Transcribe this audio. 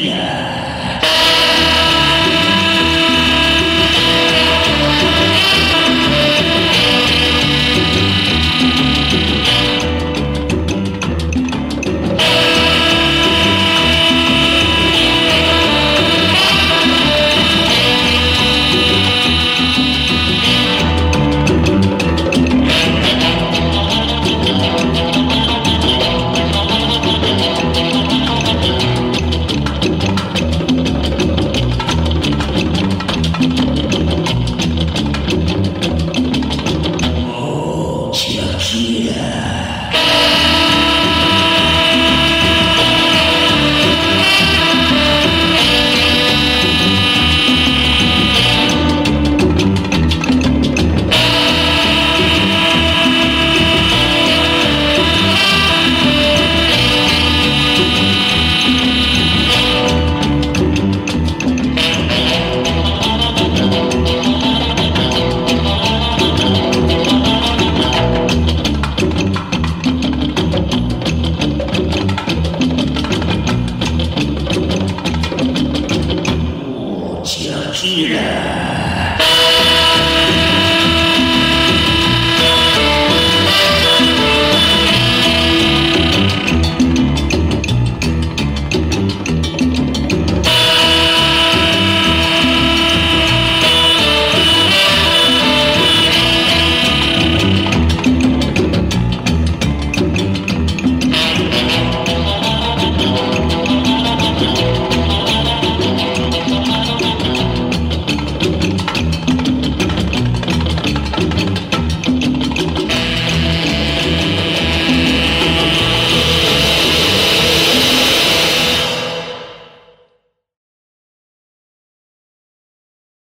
Yeah. Kira.